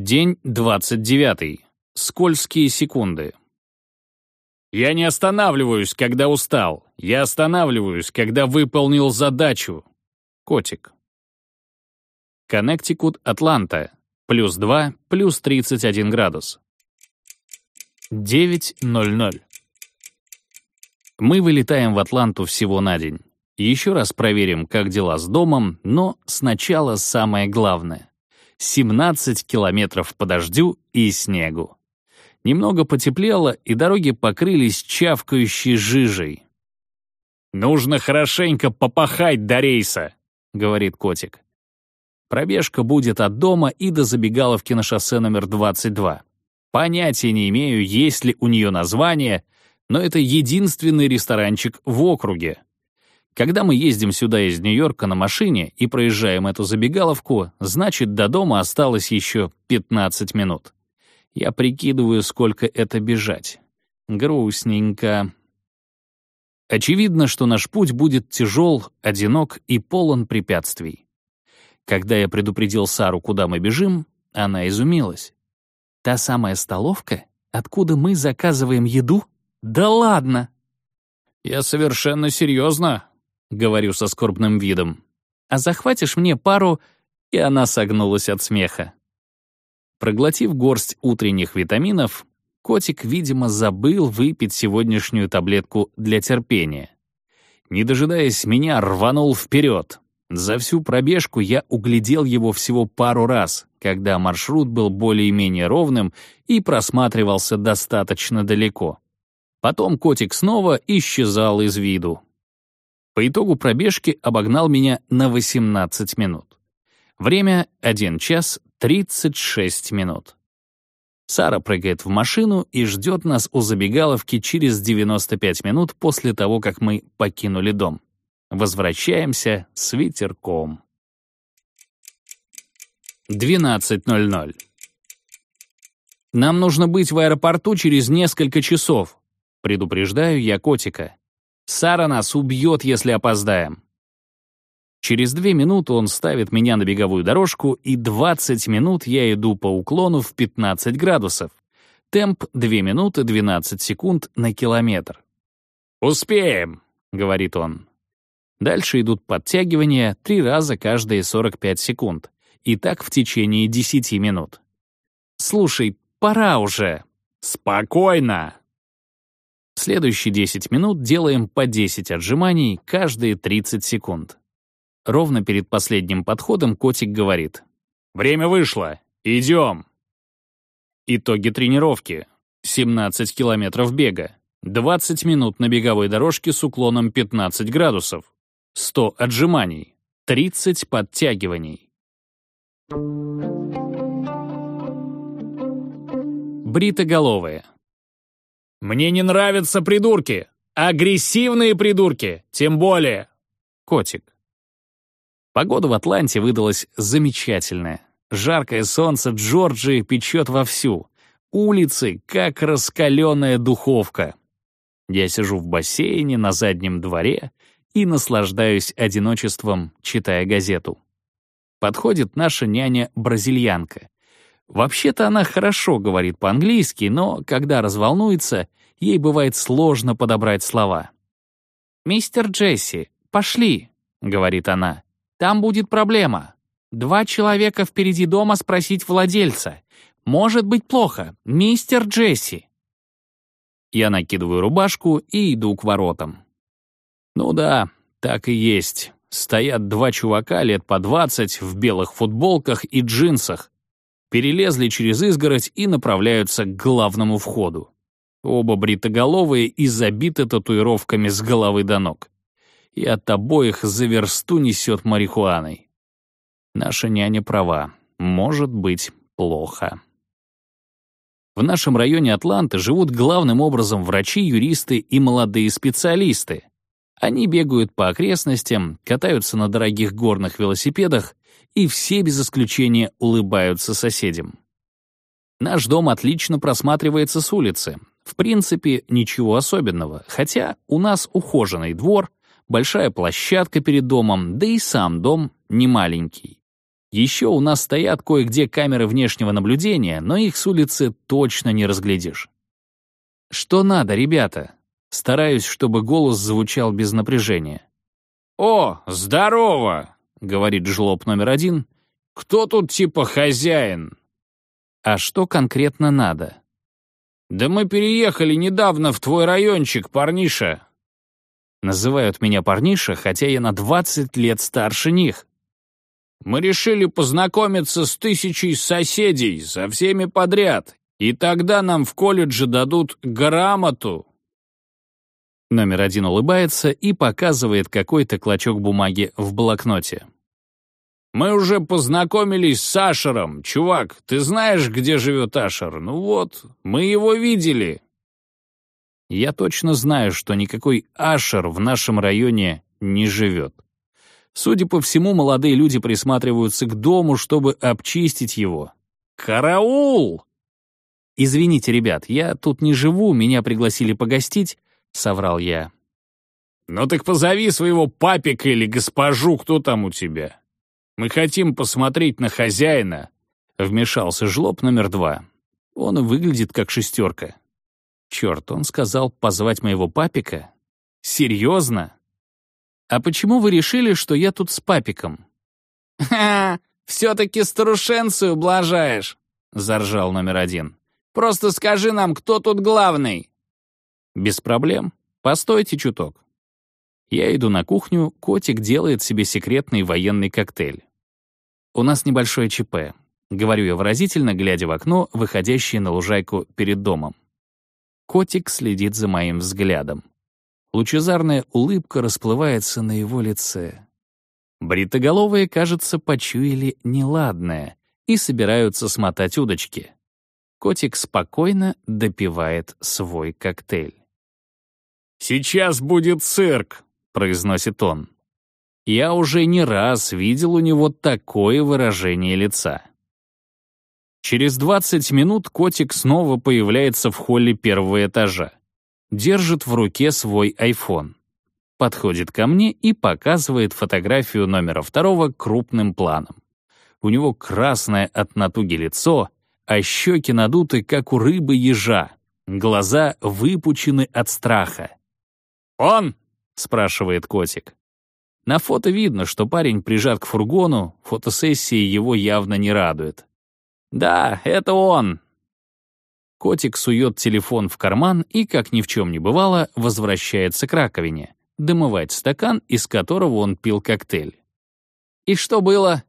День 29. Скользкие секунды. Я не останавливаюсь, когда устал. Я останавливаюсь, когда выполнил задачу. Котик. Коннектикут, Атланта. Плюс 2, плюс 31 градус. 9.00. Мы вылетаем в Атланту всего на день. Еще раз проверим, как дела с домом, но сначала самое главное. 17 километров по дождю и снегу. Немного потеплело, и дороги покрылись чавкающей жижей. «Нужно хорошенько попахать до рейса», — говорит котик. Пробежка будет от дома и до забегаловки на шоссе номер 22. Понятия не имею, есть ли у нее название, но это единственный ресторанчик в округе. Когда мы ездим сюда из Нью-Йорка на машине и проезжаем эту забегаловку, значит, до дома осталось еще 15 минут. Я прикидываю, сколько это бежать. Грустненько. Очевидно, что наш путь будет тяжел, одинок и полон препятствий. Когда я предупредил Сару, куда мы бежим, она изумилась. «Та самая столовка, откуда мы заказываем еду? Да ладно!» «Я совершенно серьезно», — говорю со скорбным видом. «А захватишь мне пару...» И она согнулась от смеха. Проглотив горсть утренних витаминов, котик, видимо, забыл выпить сегодняшнюю таблетку для терпения. Не дожидаясь меня, рванул вперед. За всю пробежку я углядел его всего пару раз, когда маршрут был более-менее ровным и просматривался достаточно далеко. Потом котик снова исчезал из виду. По итогу пробежки обогнал меня на 18 минут. Время — 1 час 36 минут. Сара прыгает в машину и ждет нас у забегаловки через 95 минут после того, как мы покинули дом. Возвращаемся с ветерком. 12.00. Нам нужно быть в аэропорту через несколько часов. Предупреждаю я котика. Сара нас убьет, если опоздаем. Через две минуты он ставит меня на беговую дорожку, и 20 минут я иду по уклону в 15 градусов. Темп 2 минуты 12 секунд на километр. «Успеем», — говорит он. Дальше идут подтягивания три раза каждые 45 секунд. И так в течение 10 минут. «Слушай, пора уже!» «Спокойно!» Следующие 10 минут делаем по 10 отжиманий каждые 30 секунд. Ровно перед последним подходом котик говорит. «Время вышло! Идем!» Итоги тренировки. 17 километров бега. 20 минут на беговой дорожке с уклоном 15 градусов. 100 отжиманий. 30 подтягиваний. Бритоголовые. Мне не нравятся придурки. Агрессивные придурки, тем более. Котик. Погода в Атланте выдалась замечательная. Жаркое солнце Джорджии печет вовсю. Улицы, как раскаленная духовка. Я сижу в бассейне на заднем дворе и наслаждаюсь одиночеством, читая газету. Подходит наша няня-бразильянка. Вообще-то она хорошо говорит по-английски, но когда разволнуется, ей бывает сложно подобрать слова. «Мистер Джесси, пошли», — говорит она. «Там будет проблема. Два человека впереди дома спросить владельца. Может быть плохо, мистер Джесси». Я накидываю рубашку и иду к воротам. Ну да, так и есть. Стоят два чувака лет по двадцать в белых футболках и джинсах, перелезли через изгородь и направляются к главному входу. Оба бритоголовые и забиты татуировками с головы до ног. И от обоих за версту несет марихуаной. Наша няня права. Может быть плохо. В нашем районе Атланты живут главным образом врачи, юристы и молодые специалисты. Они бегают по окрестностям, катаются на дорогих горных велосипедах и все без исключения улыбаются соседям. Наш дом отлично просматривается с улицы. В принципе, ничего особенного, хотя у нас ухоженный двор, большая площадка перед домом, да и сам дом не маленький. Еще у нас стоят кое-где камеры внешнего наблюдения, но их с улицы точно не разглядишь. Что надо, ребята? Стараюсь, чтобы голос звучал без напряжения. «О, здорово!» — говорит жлоб номер один. «Кто тут типа хозяин?» А что конкретно надо? «Да мы переехали недавно в твой райончик, парниша». Называют меня парниша, хотя я на 20 лет старше них. Мы решили познакомиться с тысячей соседей, со всеми подряд, и тогда нам в колледже дадут грамоту». Номер один улыбается и показывает какой-то клочок бумаги в блокноте. «Мы уже познакомились с Ашером. Чувак, ты знаешь, где живет Ашер? Ну вот, мы его видели». Я точно знаю, что никакой Ашер в нашем районе не живет. Судя по всему, молодые люди присматриваются к дому, чтобы обчистить его. «Караул!» «Извините, ребят, я тут не живу, меня пригласили погостить», — соврал я. «Ну так позови своего папика или госпожу, кто там у тебя. Мы хотим посмотреть на хозяина», — вмешался жлоб номер два. Он выглядит как шестерка. Черт, он сказал позвать моего папика? Серьезно? А почему вы решили, что я тут с папиком? «Ха, все-таки старушенцию блажаешь», — заржал номер один. Просто скажи нам, кто тут главный». «Без проблем. Постойте чуток». Я иду на кухню, котик делает себе секретный военный коктейль. «У нас небольшое ЧП», — говорю я выразительно, глядя в окно, выходящее на лужайку перед домом. Котик следит за моим взглядом. Лучезарная улыбка расплывается на его лице. Бритоголовые, кажется, почуяли неладное и собираются смотать удочки. Котик спокойно допивает свой коктейль. «Сейчас будет цирк», — произносит он. Я уже не раз видел у него такое выражение лица. Через 20 минут котик снова появляется в холле первого этажа. Держит в руке свой iPhone. Подходит ко мне и показывает фотографию номера второго крупным планом. У него красное от натуги лицо, а щеки надуты, как у рыбы-ежа, глаза выпучены от страха. «Он?» — спрашивает котик. На фото видно, что парень прижат к фургону, фотосессии его явно не радует. «Да, это он!» Котик сует телефон в карман и, как ни в чем не бывало, возвращается к раковине, домывать стакан, из которого он пил коктейль. «И что было?»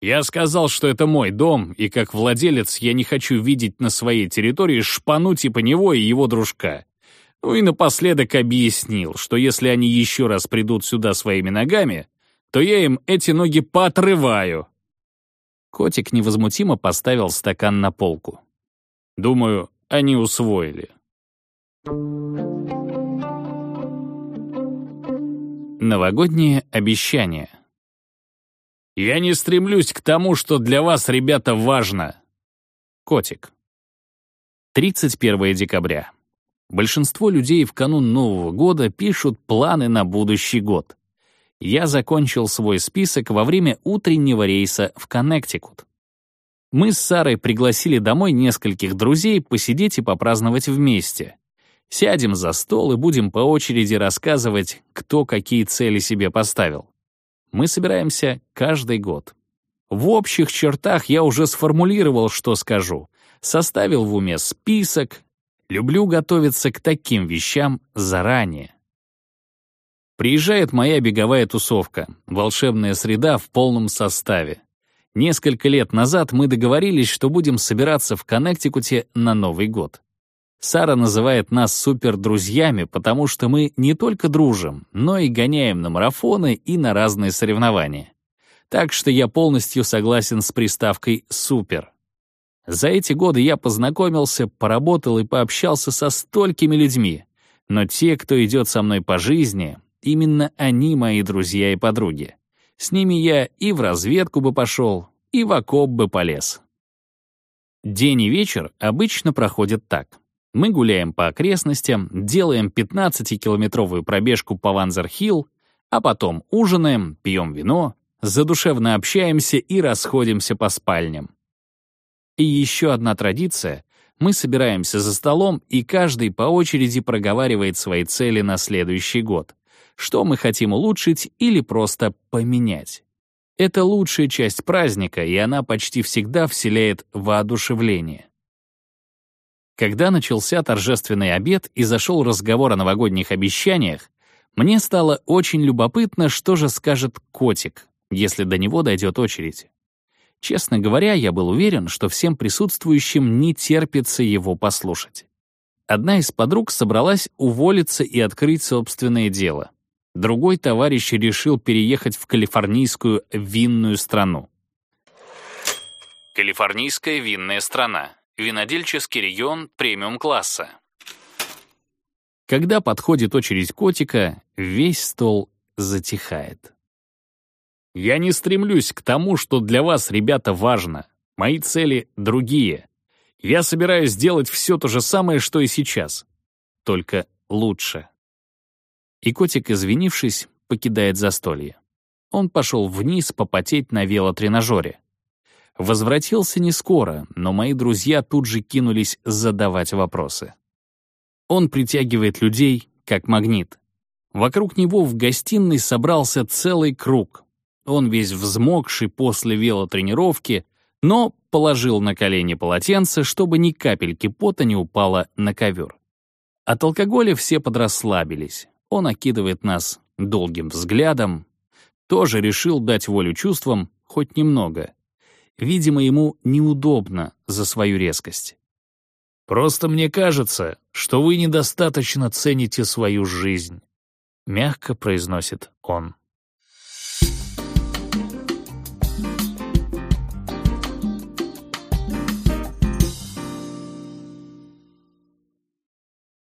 Я сказал, что это мой дом, и как владелец я не хочу видеть на своей территории шпану типа него и его дружка. Ну и напоследок объяснил, что если они еще раз придут сюда своими ногами, то я им эти ноги поотрываю. Котик невозмутимо поставил стакан на полку. Думаю, они усвоили. Новогодние обещания. Я не стремлюсь к тому, что для вас, ребята, важно. Котик. 31 декабря. Большинство людей в канун Нового года пишут планы на будущий год. Я закончил свой список во время утреннего рейса в Коннектикут. Мы с Сарой пригласили домой нескольких друзей посидеть и попраздновать вместе. Сядем за стол и будем по очереди рассказывать, кто какие цели себе поставил мы собираемся каждый год. В общих чертах я уже сформулировал, что скажу. Составил в уме список. Люблю готовиться к таким вещам заранее. Приезжает моя беговая тусовка, волшебная среда в полном составе. Несколько лет назад мы договорились, что будем собираться в Коннектикуте на Новый год. Сара называет нас супердрузьями, потому что мы не только дружим, но и гоняем на марафоны и на разные соревнования. Так что я полностью согласен с приставкой «супер». За эти годы я познакомился, поработал и пообщался со столькими людьми. Но те, кто идет со мной по жизни, именно они мои друзья и подруги. С ними я и в разведку бы пошел, и в окоп бы полез. День и вечер обычно проходят так. Мы гуляем по окрестностям, делаем 15-километровую пробежку по Ванзер-Хилл, а потом ужинаем, пьем вино задушевно общаемся и расходимся по спальням. И еще одна традиция — мы собираемся за столом, и каждый по очереди проговаривает свои цели на следующий год, что мы хотим улучшить или просто поменять. Это лучшая часть праздника, и она почти всегда вселяет воодушевление. Когда начался торжественный обед и зашел разговор о новогодних обещаниях, мне стало очень любопытно, что же скажет котик, если до него дойдет очередь. Честно говоря, я был уверен, что всем присутствующим не терпится его послушать. Одна из подруг собралась уволиться и открыть собственное дело. Другой товарищ решил переехать в калифорнийскую винную страну. Калифорнийская винная страна. Винодельческий регион премиум-класса. Когда подходит очередь котика, весь стол затихает. Я не стремлюсь к тому, что для вас, ребята, важно. Мои цели другие. Я собираюсь сделать все то же самое, что и сейчас. Только лучше. И котик, извинившись, покидает застолье. Он пошел вниз попотеть на велотренажере. Возвратился не скоро, но мои друзья тут же кинулись задавать вопросы. Он притягивает людей, как магнит. Вокруг него в гостиной собрался целый круг. Он весь взмокший после велотренировки, но положил на колени полотенце, чтобы ни капельки пота не упало на ковер. От алкоголя все подрасслабились. Он окидывает нас долгим взглядом. Тоже решил дать волю чувствам хоть немного. Видимо, ему неудобно за свою резкость. «Просто мне кажется, что вы недостаточно цените свою жизнь», — мягко произносит он.